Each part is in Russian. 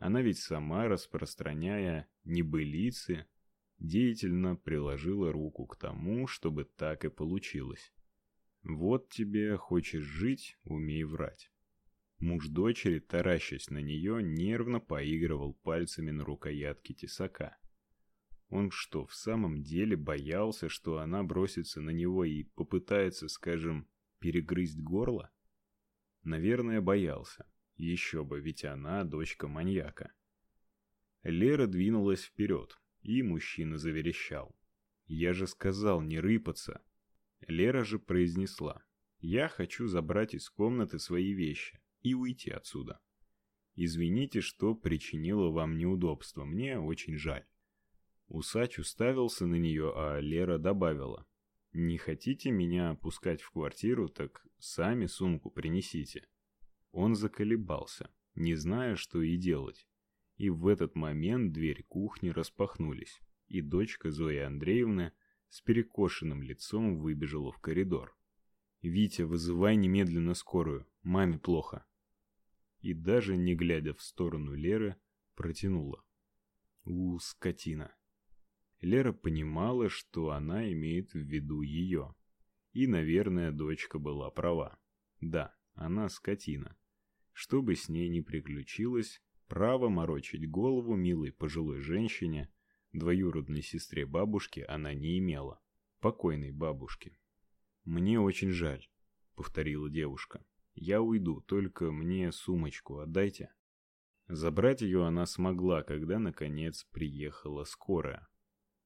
Она ведь сама, распространяя небылицы, деятельно приложила руку к тому, чтобы так и получилось. Вот тебе хочешь жить, умей врать. Муж дочери, таращась на нее, нервно поигрывал пальцами на рукоятке тесака. Он что, в самом деле боялся, что она бросится на него и попытается, скажем, перегрызть горло? Наверное, боялся. Еще бы, ведь она дочка маньяка. Лера двинулась вперед, и мужчина заверещал. «Я же сказал не рыпаться!» Лера же произнесла. «Я хочу забрать из комнаты свои вещи и уйти отсюда. Извините, что причинила вам неудобства, мне очень жаль». Усач уставился на нее, а Лера добавила. «Не хотите меня пускать в квартиру, так сами сумку принесите». Он заколебался, не зная, что и делать. И в этот момент дверь кухни распахнулись, и дочка Зои Андреевны с перекошенным лицом выбежала в коридор. «Витя, вызывай немедленно скорую, маме плохо». И даже не глядя в сторону Леры, протянула. «У, скотина». Лера понимала, что она имеет в виду ее. И, наверное, дочка была права. Да, она скотина. Что бы с ней ни приключилось, Право морочить голову милой пожилой женщине, двоюродной сестре бабушки, она не имела. Покойной бабушке. «Мне очень жаль», — повторила девушка. «Я уйду, только мне сумочку отдайте». Забрать ее она смогла, когда, наконец, приехала скорая.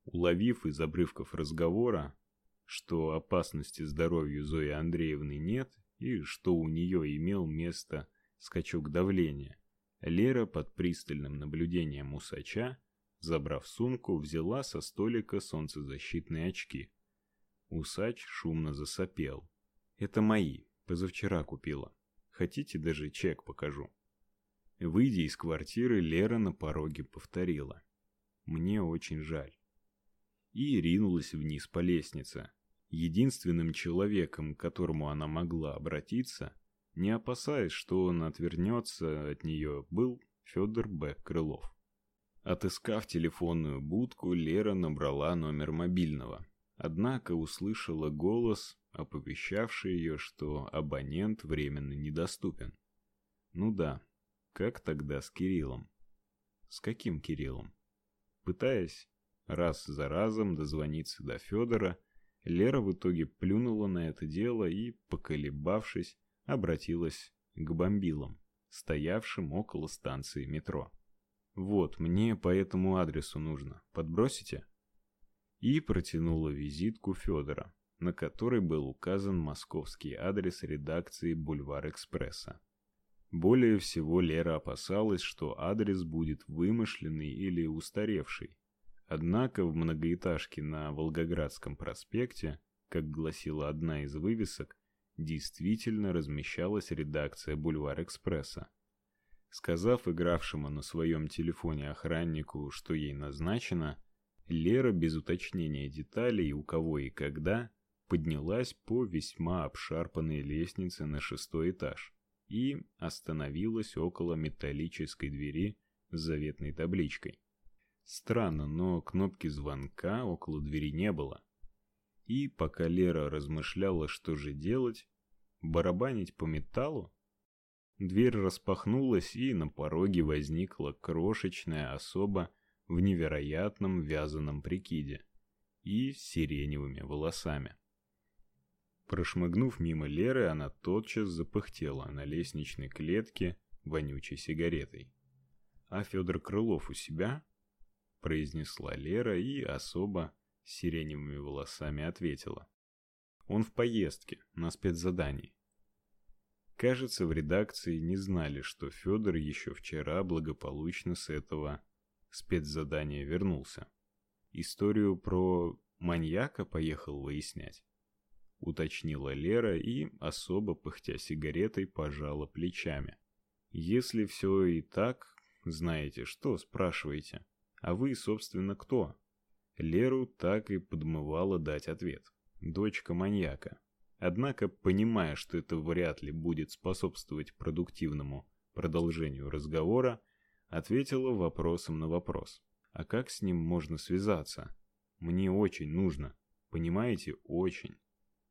Уловив из обрывков разговора, что опасности здоровью Зои Андреевны нет и что у нее имел место скачок давления, Лера под пристальным наблюдением усача, забрав сумку, взяла со столика солнцезащитные очки. Усач шумно засопел. «Это мои, позавчера купила. Хотите, даже чек покажу?» Выйдя из квартиры, Лера на пороге повторила. «Мне очень жаль». И ринулась вниз по лестнице. Единственным человеком, к которому она могла обратиться, не опасаясь, что он отвернется от нее, был Федор Б. Крылов. Отыскав телефонную будку, Лера набрала номер мобильного. Однако услышала голос, оповещавший ее, что абонент временно недоступен. Ну да, как тогда с Кириллом? С каким Кириллом? Пытаясь раз за разом дозвониться до Федора, Лера в итоге плюнула на это дело и, поколебавшись, обратилась к бомбилам, стоявшим около станции метро. Вот, мне по этому адресу нужно. Подбросите? И протянула визитку Федора, на которой был указан московский адрес редакции Бульвар Экспресса. Более всего Лера опасалась, что адрес будет вымышленный или устаревший. Однако в многоэтажке на Волгоградском проспекте, как гласила одна из вывесок, действительно размещалась редакция Бульвар Экспресса. Сказав игравшему на своем телефоне охраннику, что ей назначено, Лера без уточнения деталей у кого и когда поднялась по весьма обшарпанной лестнице на шестой этаж и остановилась около металлической двери с заветной табличкой. Странно, но кнопки звонка около двери не было. И пока Лера размышляла, что же делать, барабанить по металлу, дверь распахнулась, и на пороге возникла крошечная особа в невероятном вязаном прикиде и с сиреневыми волосами. Прошмыгнув мимо Леры, она тотчас запыхтела на лестничной клетке вонючей сигаретой. «А Федор Крылов у себя?» — произнесла Лера, и особо с сиреневыми волосами ответила. Он в поездке, на спецзадании. Кажется, в редакции не знали, что Федор еще вчера благополучно с этого спецзадания вернулся. Историю про маньяка поехал выяснять. Уточнила Лера и, особо пыхтя сигаретой, пожала плечами. Если все и так, знаете что, спрашиваете. А вы, собственно, кто? Леру так и подмывало дать ответ. Дочка маньяка. Однако, понимая, что это вряд ли будет способствовать продуктивному продолжению разговора, Ответила вопросом на вопрос. А как с ним можно связаться? Мне очень нужно. Понимаете, очень.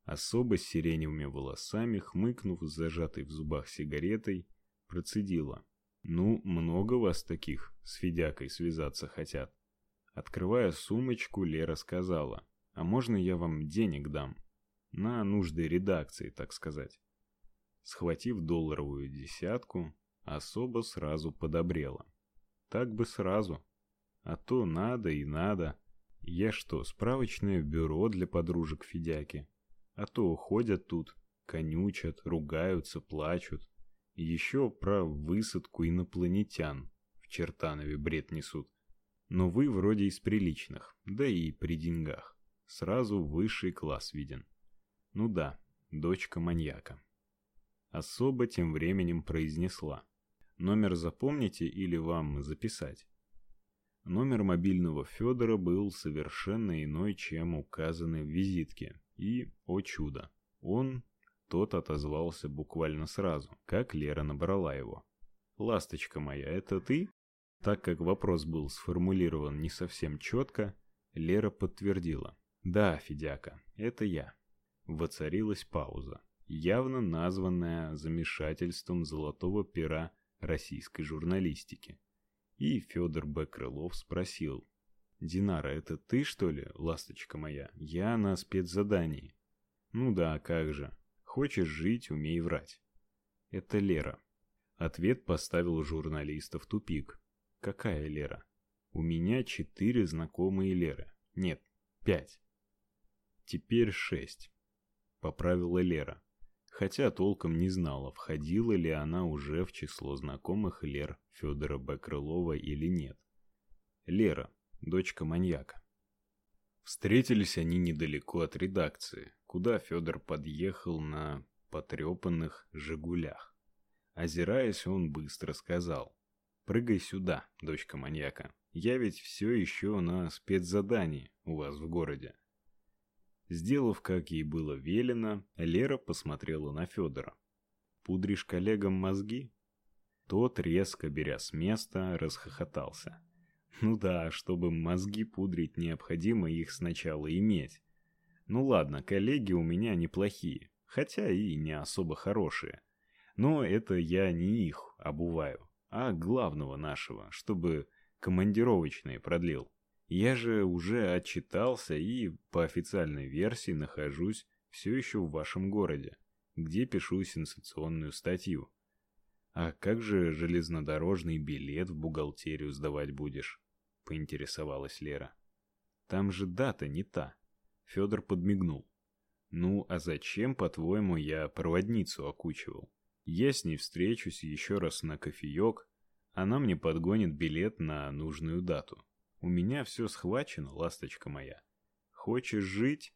Особо с сиреневыми волосами, хмыкнув с зажатой в зубах сигаретой, процедила. Ну, много вас таких с Федякой связаться хотят. Открывая сумочку, Лера сказала: "А можно я вам денег дам на нужды редакции, так сказать?" Схватив долларовую десятку, особо сразу подобрела. Так бы сразу, а то надо и надо. Я что, справочное бюро для подружек Федяки? А то ходят тут, конючат, ругаются, плачут. И еще про высадку инопланетян в Чертанове бред несут. Но вы вроде из приличных, да и при деньгах. Сразу высший класс виден. Ну да, дочка маньяка. Особо тем временем произнесла. Номер запомните или вам записать? Номер мобильного Федора был совершенно иной, чем указанный в визитке. И, о чудо, он тот отозвался буквально сразу, как Лера набрала его. «Ласточка моя, это ты?» Так как вопрос был сформулирован не совсем четко, Лера подтвердила. «Да, Федяка, это я». Воцарилась пауза, явно названная замешательством золотого пера российской журналистики. И Федор Б. Крылов спросил. «Динара, это ты, что ли, ласточка моя? Я на спецзадании». «Ну да, как же. Хочешь жить, умей врать. Это Лера. Ответ поставил журналиста в тупик. Какая Лера? У меня четыре знакомые Леры. Нет, пять. Теперь шесть. Поправила Лера. Хотя толком не знала, входила ли она уже в число знакомых Лер Федора Бакрылова или нет. Лера, дочка маньяка. Встретились они недалеко от редакции, куда Федор подъехал на потрепанных «Жигулях». Озираясь, он быстро сказал. «Прыгай сюда, дочка маньяка. Я ведь все еще на спецзадании у вас в городе». Сделав, как ей было велено, Лера посмотрела на Федора. «Пудришь коллегам мозги?» Тот, резко беря с места, расхохотался. Ну да, чтобы мозги пудрить, необходимо их сначала иметь. Ну ладно, коллеги у меня неплохие, хотя и не особо хорошие. Но это я не их обуваю, а главного нашего, чтобы командировочные продлил. Я же уже отчитался и по официальной версии нахожусь все еще в вашем городе, где пишу сенсационную статью. А как же железнодорожный билет в бухгалтерию сдавать будешь? поинтересовалась Лера. Там же дата не та. Федор подмигнул. Ну, а зачем, по-твоему, я проводницу окучивал? Я с ней встречусь еще раз на кофеек, она мне подгонит билет на нужную дату. У меня все схвачено, ласточка моя. Хочешь жить?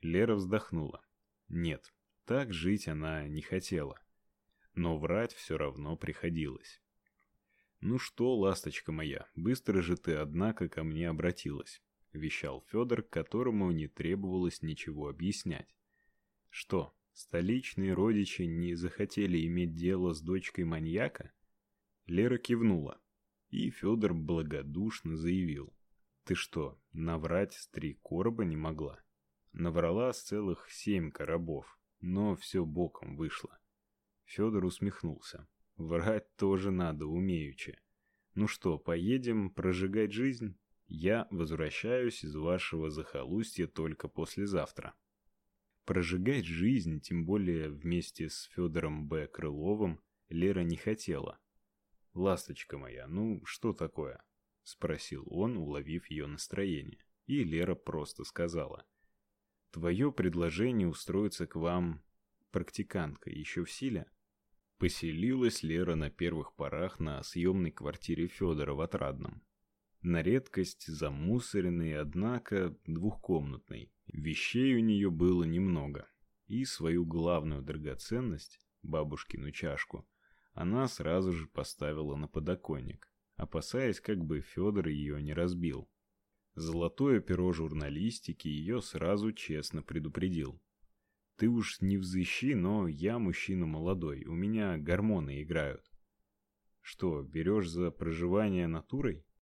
Лера вздохнула. Нет, так жить она не хотела. Но врать все равно приходилось. Ну что, ласточка моя, быстро же ты однако ко мне обратилась, вещал Федор, которому не требовалось ничего объяснять. Что, столичные родичи не захотели иметь дело с дочкой маньяка? Лера кивнула, и Федор благодушно заявил: "Ты что, наврать с три короба не могла?" Наврала с целых семь коробов, но все боком вышло. Федор усмехнулся. Врать тоже надо умеючи. Ну что, поедем прожигать жизнь? Я возвращаюсь из вашего захолустья только послезавтра. Прожигать жизнь, тем более вместе с Федором Б. Крыловым, Лера не хотела. «Ласточка моя, ну что такое?» — спросил он, уловив ее настроение. И Лера просто сказала. «Твое предложение устроиться к вам практиканткой еще в силе?» Поселилась Лера на первых порах на съемной квартире Федора в Отрадном. На редкость замусоренной, однако двухкомнатной. Вещей у нее было немного. И свою главную драгоценность, бабушкину чашку, она сразу же поставила на подоконник, опасаясь, как бы Федор ее не разбил. Золотое перо журналистики ее сразу честно предупредил. Ты уж не взыщи, но я мужчина молодой, у меня гормоны играют. Что, берешь за проживание натурой?